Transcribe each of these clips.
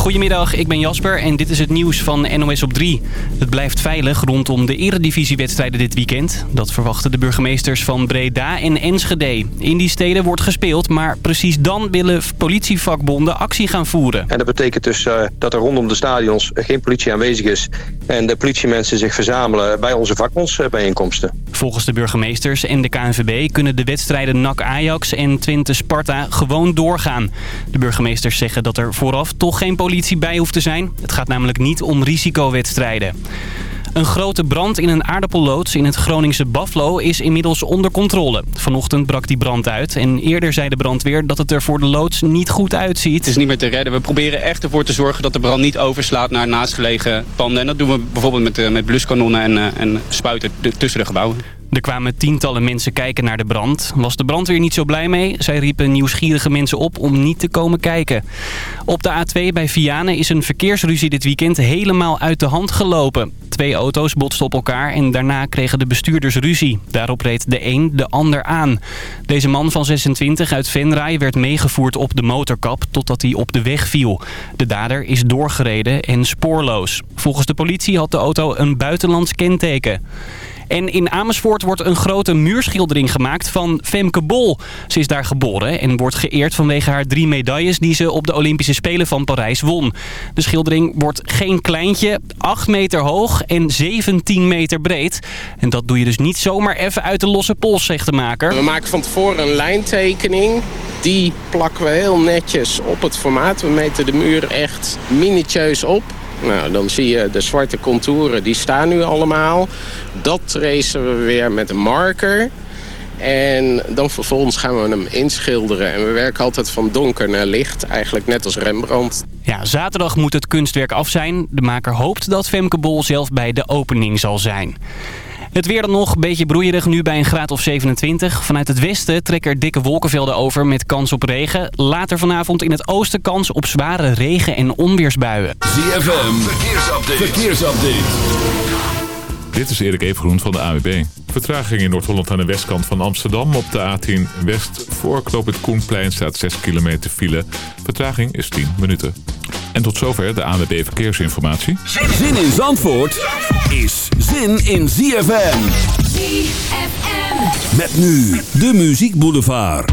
Goedemiddag, ik ben Jasper en dit is het nieuws van NOS op 3. Het blijft veilig rondom de eredivisiewedstrijden dit weekend. Dat verwachten de burgemeesters van Breda en Enschede. In die steden wordt gespeeld, maar precies dan willen politievakbonden actie gaan voeren. En dat betekent dus uh, dat er rondom de stadions geen politie aanwezig is... en de politiemensen zich verzamelen bij onze vakbondsbijeenkomsten. Volgens de burgemeesters en de KNVB kunnen de wedstrijden NAC Ajax en Twente Sparta gewoon doorgaan. De burgemeesters zeggen dat er vooraf toch geen politie bij hoeft te zijn. Het gaat namelijk niet om risicowedstrijden. Een grote brand in een aardappelloods in het Groningse Buffalo is inmiddels onder controle. Vanochtend brak die brand uit en eerder zei de brandweer dat het er voor de loods niet goed uitziet. Het is niet meer te redden. We proberen echt ervoor te zorgen dat de brand niet overslaat naar naastgelegen panden. En dat doen we bijvoorbeeld met, eh, met bluskanonnen en, eh, en spuiten tussen de gebouwen. Er kwamen tientallen mensen kijken naar de brand. Was de brandweer niet zo blij mee? Zij riepen nieuwsgierige mensen op om niet te komen kijken. Op de A2 bij Vianen is een verkeersruzie dit weekend helemaal uit de hand gelopen. Twee auto's botsten op elkaar en daarna kregen de bestuurders ruzie. Daarop reed de een de ander aan. Deze man van 26 uit Venray werd meegevoerd op de motorkap totdat hij op de weg viel. De dader is doorgereden en spoorloos. Volgens de politie had de auto een buitenlands kenteken. En in Amersfoort wordt een grote muurschildering gemaakt van Femke Bol. Ze is daar geboren en wordt geëerd vanwege haar drie medailles die ze op de Olympische Spelen van Parijs won. De schildering wordt geen kleintje, 8 meter hoog en 17 meter breed. En dat doe je dus niet zomaar even uit de losse pols, zegt de maker. We maken van tevoren een lijntekening. Die plakken we heel netjes op het formaat. We meten de muur echt minutieus op. Nou, dan zie je de zwarte contouren, die staan nu allemaal. Dat tracen we weer met een marker. En dan vervolgens gaan we hem inschilderen. En we werken altijd van donker naar licht, eigenlijk net als Rembrandt. Ja, zaterdag moet het kunstwerk af zijn. De maker hoopt dat Femke Bol zelf bij de opening zal zijn. Het weer dan nog, een beetje broeierig nu bij een graad of 27. Vanuit het westen trekken er dikke wolkenvelden over met kans op regen. Later vanavond in het oosten kans op zware regen- en onweersbuien. ZFM, verkeersupdate. verkeersupdate. Dit is Erik Evengroen van de AWB. Vertraging in Noord-Holland aan de westkant van Amsterdam. Op de A10 West voor Knoop het Koenplein staat 6 kilometer file. Vertraging is 10 minuten. En tot zover de ANWB Verkeersinformatie. Zin in Zandvoort is zin in ZFM. ZFM. Met nu de Muziek Boulevard.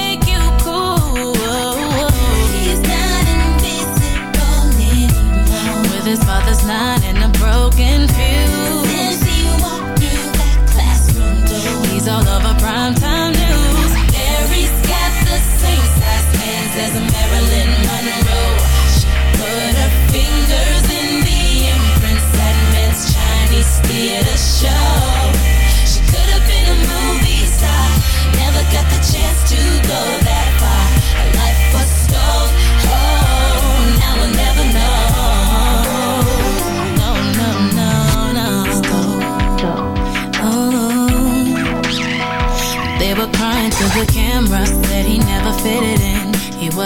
With his father's line and a broken fuse. Since he walked through that classroom door. He's all over primetime news. Mary's got the same size hands as Marilyn Monroe. She put her fingers in the imprints that Men's Chinese theater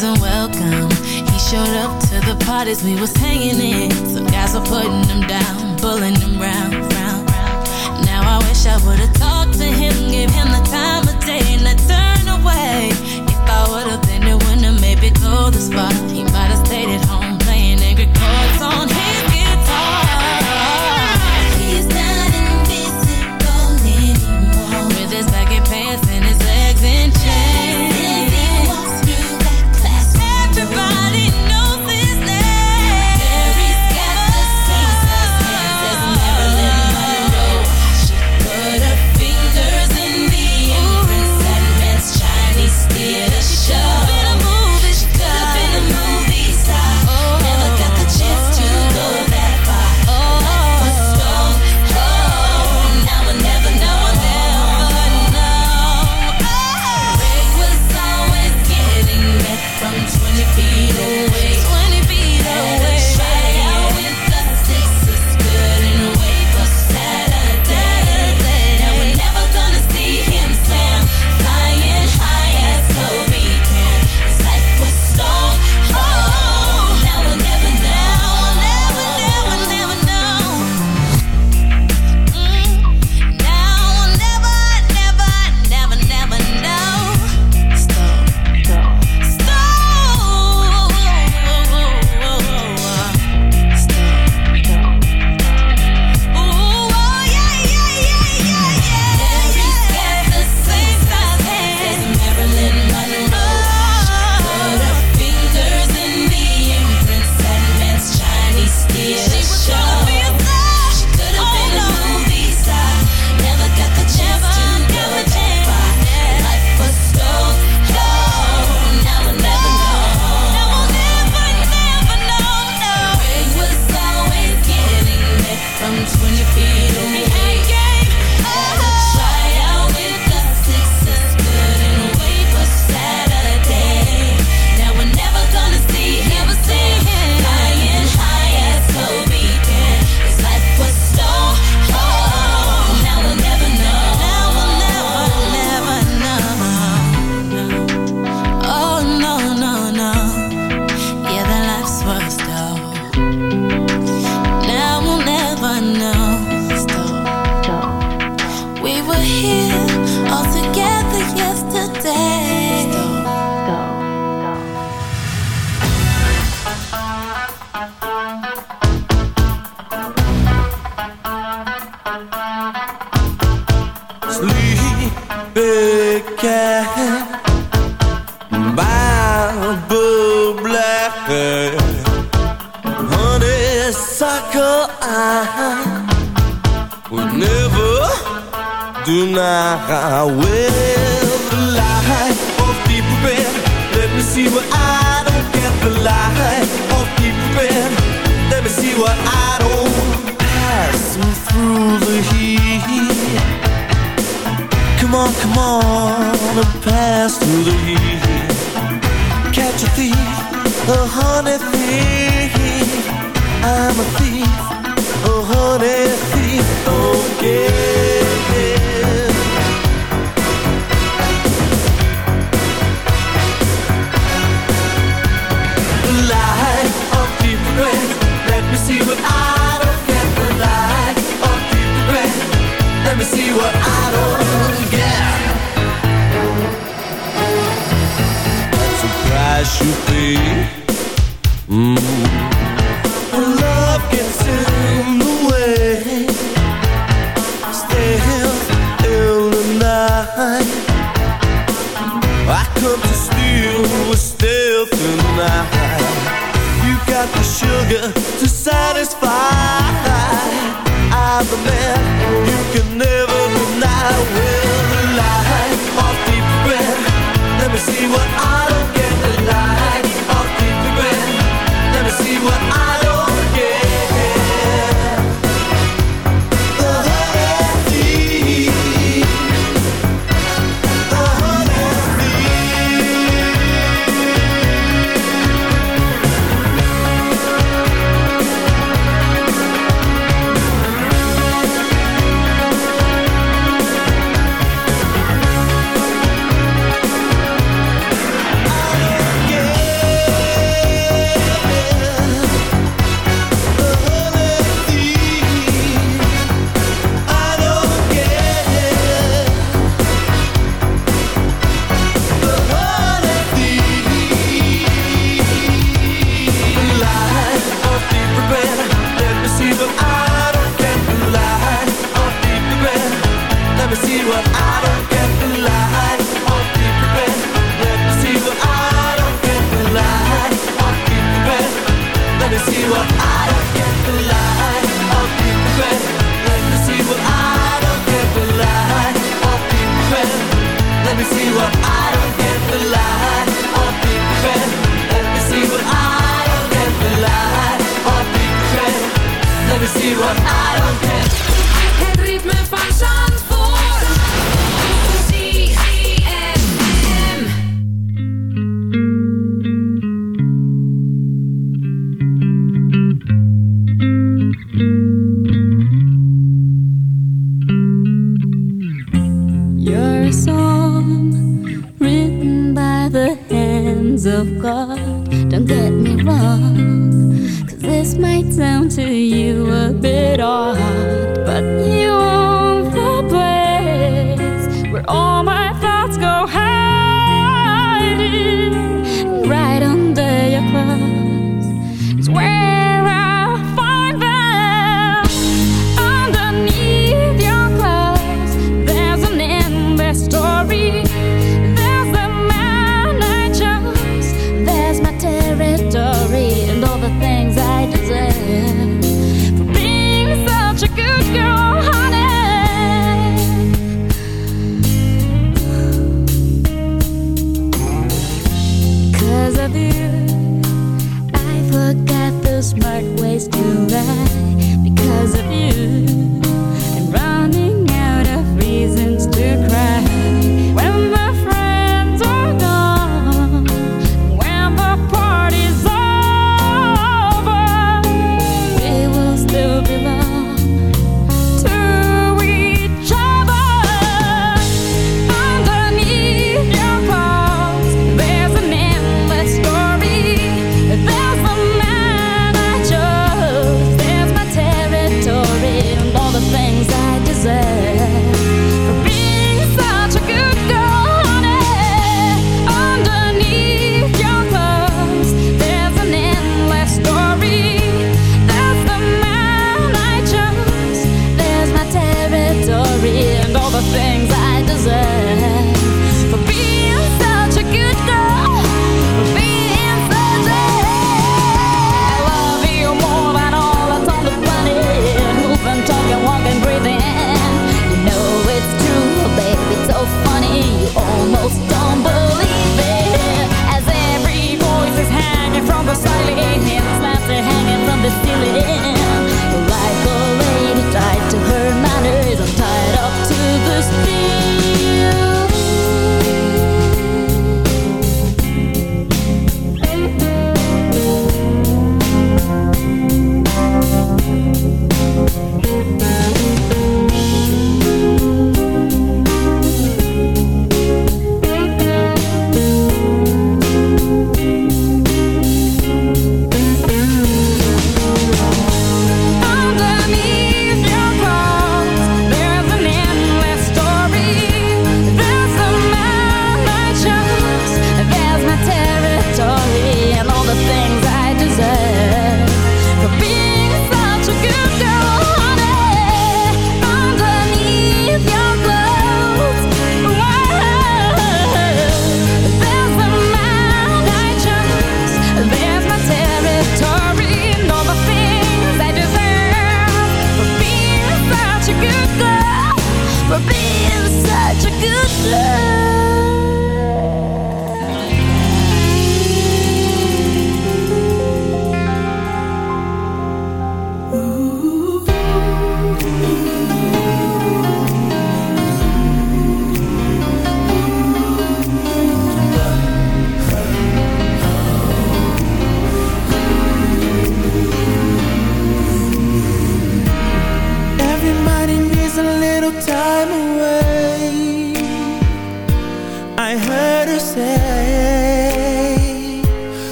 wasn't welcome. He showed up to the parties we was hanging in. Some guys were putting him down, bullying him round, round, round. Now I wish I would've talked to him, give him the time of day, and I turned away. If I would've been there when I maybe go this he might have stayed at home playing angry chords on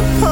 the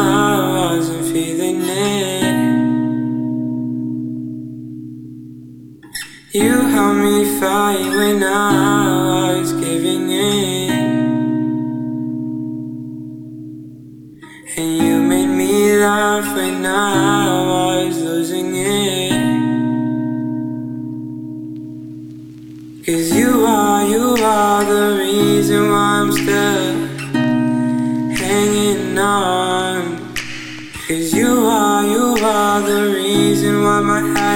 I wasn't feeling it. You helped me fight when I was giving in. And you made me laugh when I was losing it. Cause you are, you are the reason why I'm still hanging on.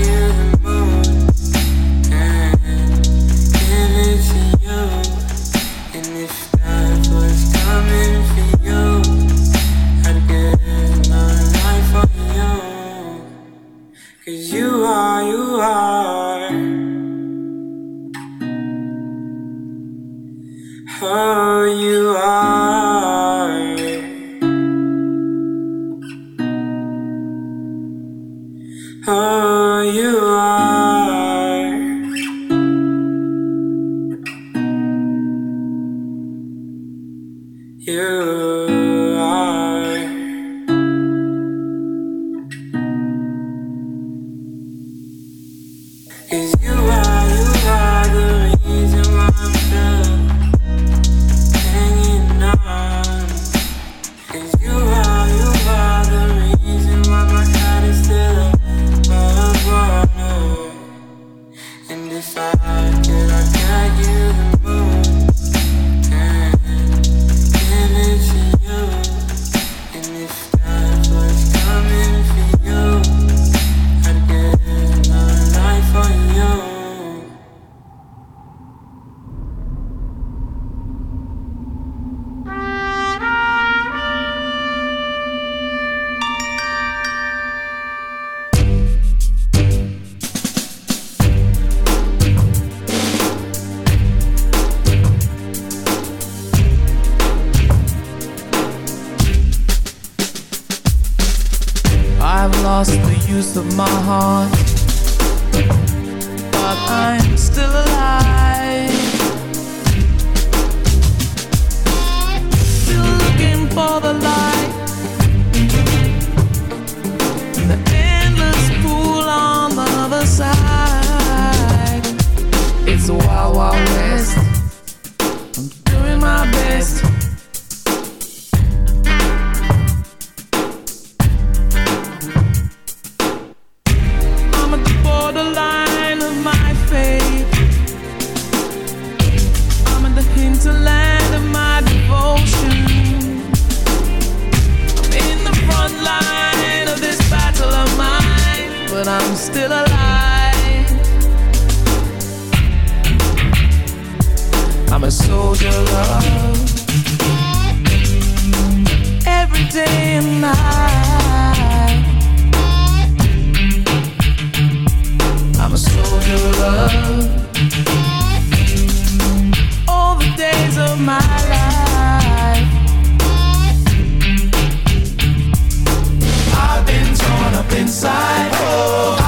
you. a soldier love every day and night. I'm a soldier love all the days of my life. I've been torn up inside. Oh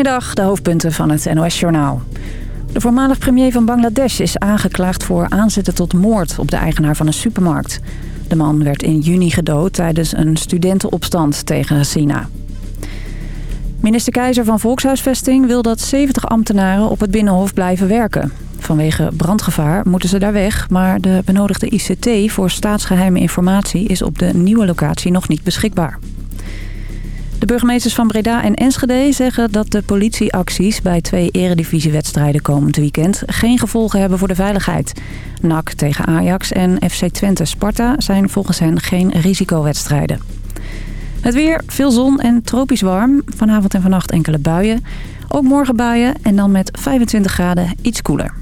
Goedemiddag, de hoofdpunten van het NOS-journaal. De voormalig premier van Bangladesh is aangeklaagd voor aanzetten tot moord op de eigenaar van een supermarkt. De man werd in juni gedood tijdens een studentenopstand tegen China. Minister Keizer van Volkshuisvesting wil dat 70 ambtenaren op het Binnenhof blijven werken. Vanwege brandgevaar moeten ze daar weg, maar de benodigde ICT voor staatsgeheime informatie is op de nieuwe locatie nog niet beschikbaar. De burgemeesters van Breda en Enschede zeggen dat de politieacties... bij twee eredivisiewedstrijden komend weekend... geen gevolgen hebben voor de veiligheid. NAC tegen Ajax en FC Twente Sparta zijn volgens hen geen risicowedstrijden. Het weer, veel zon en tropisch warm. Vanavond en vannacht enkele buien. Ook morgen buien en dan met 25 graden iets koeler.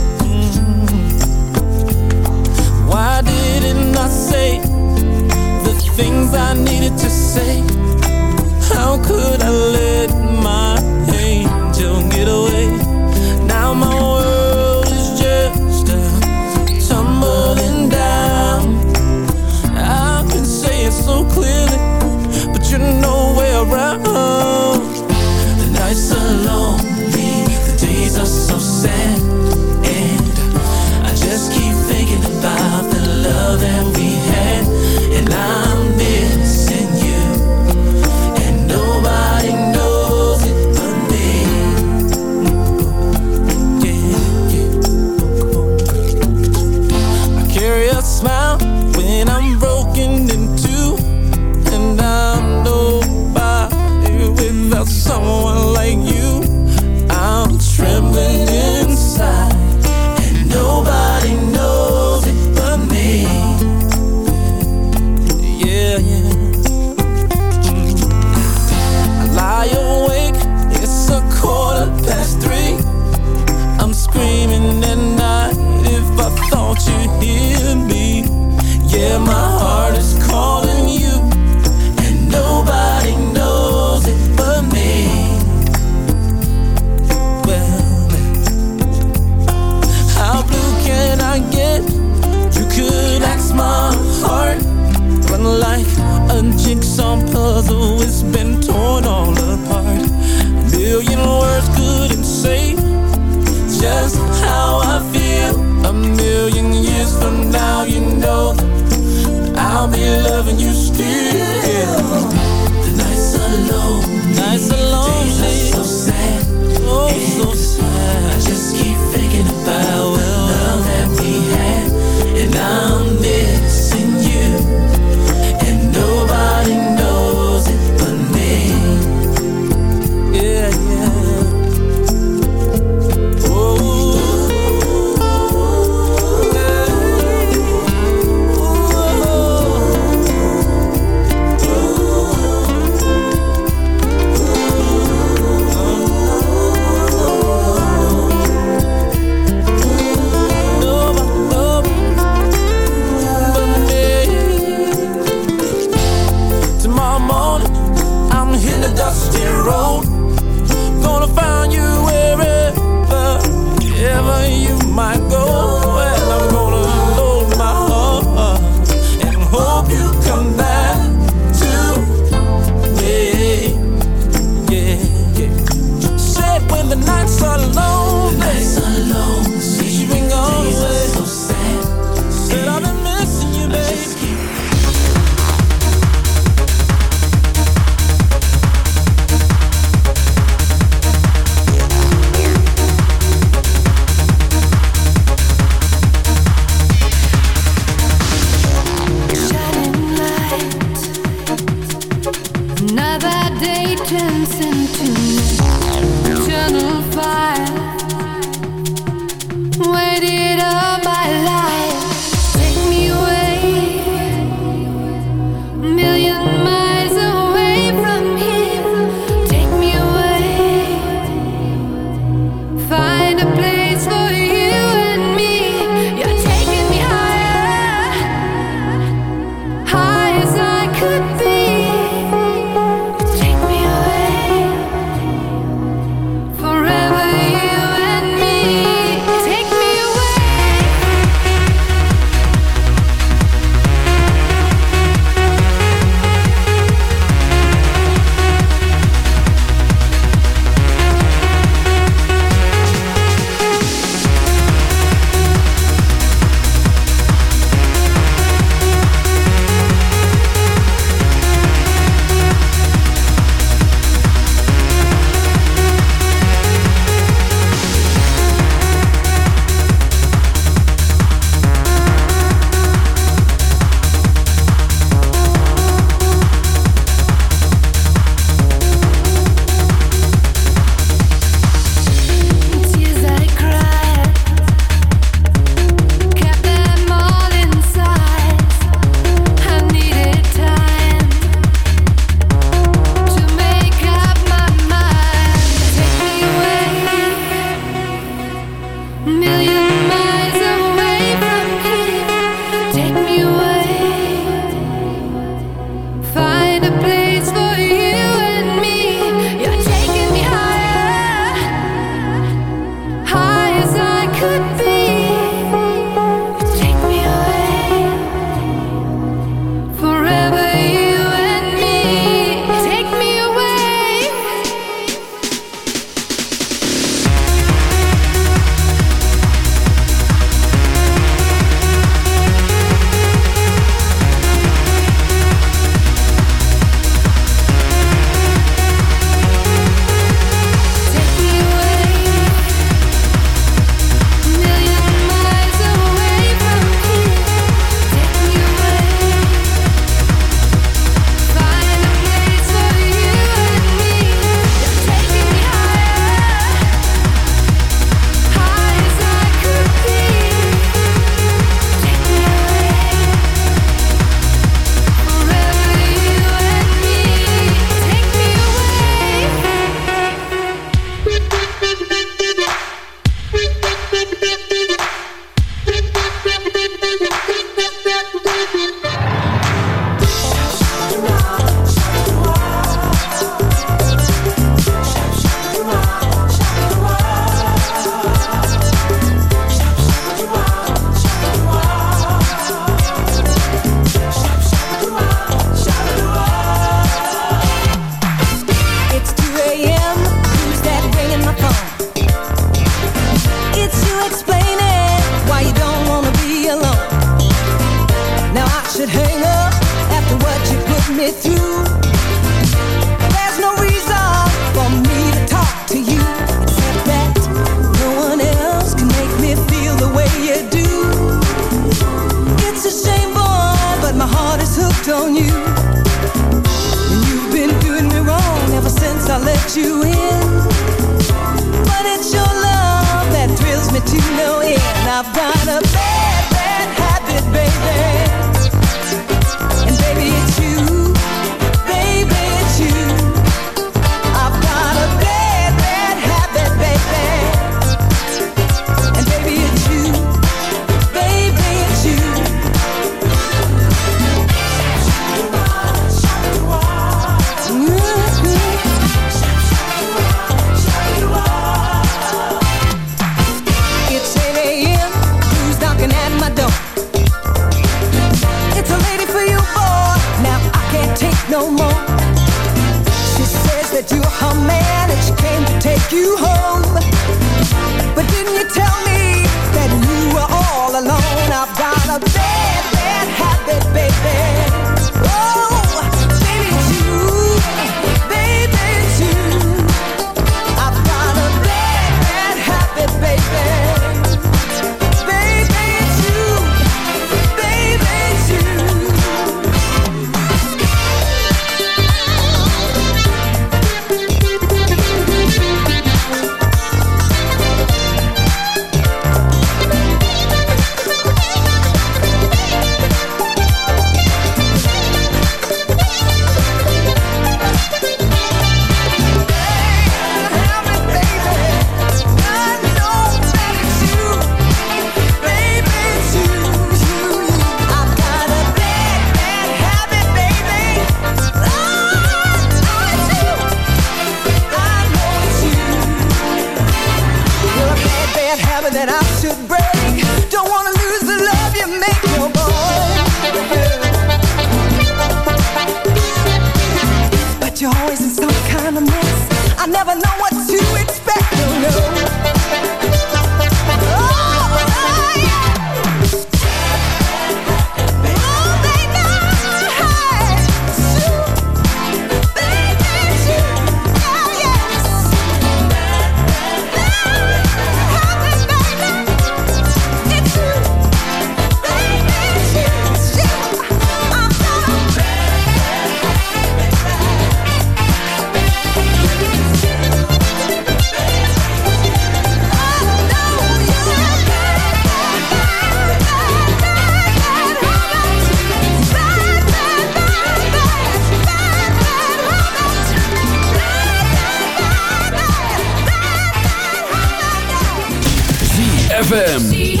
ZFM.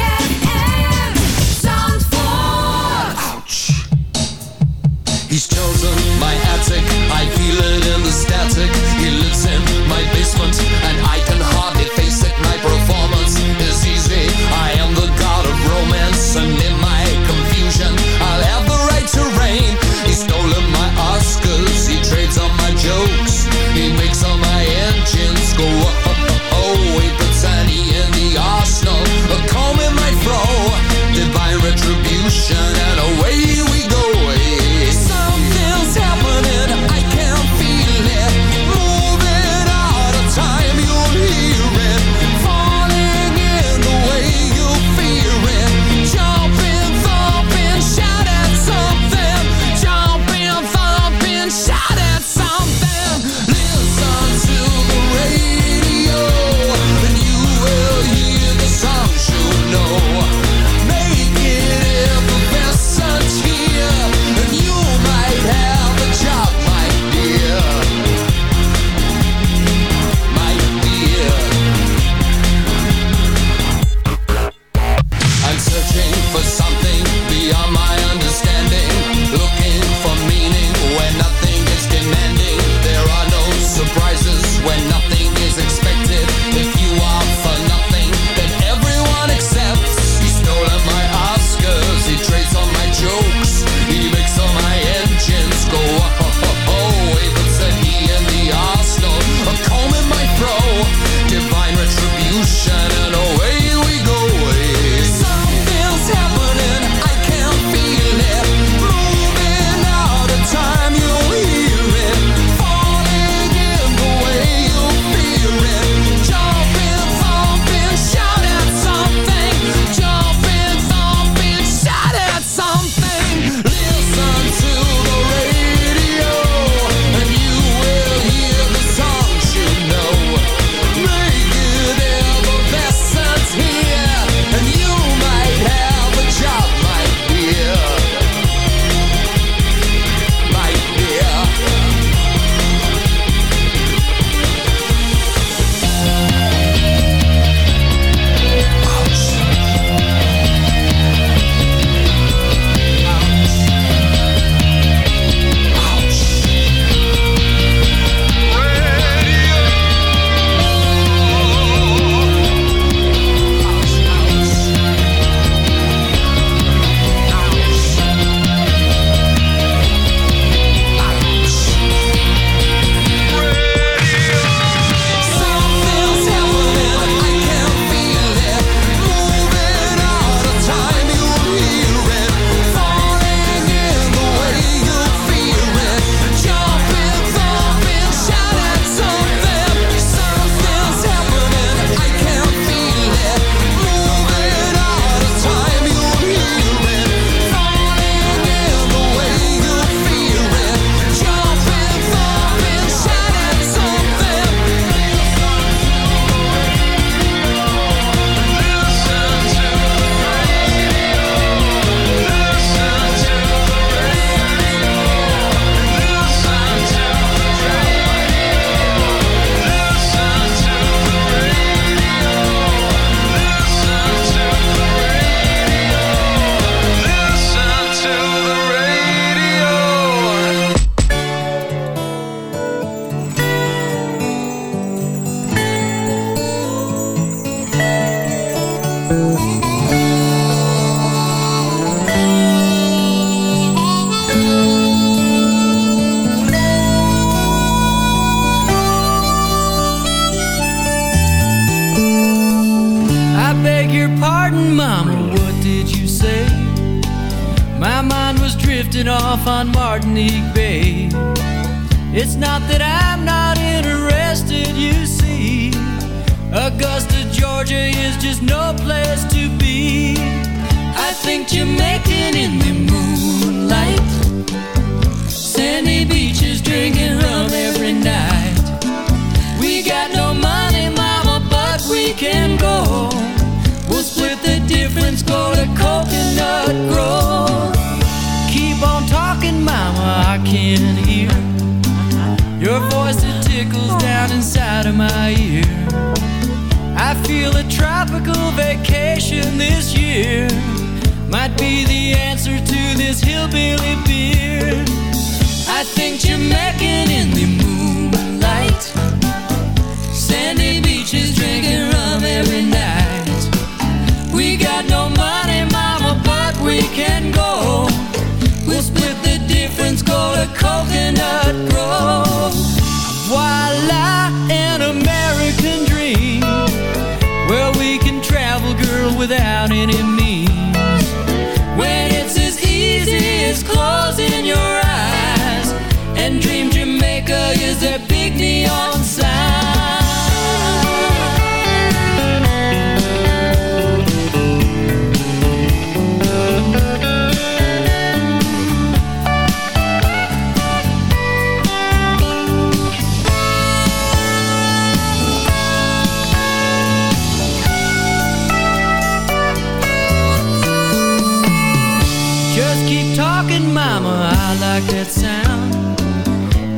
is close.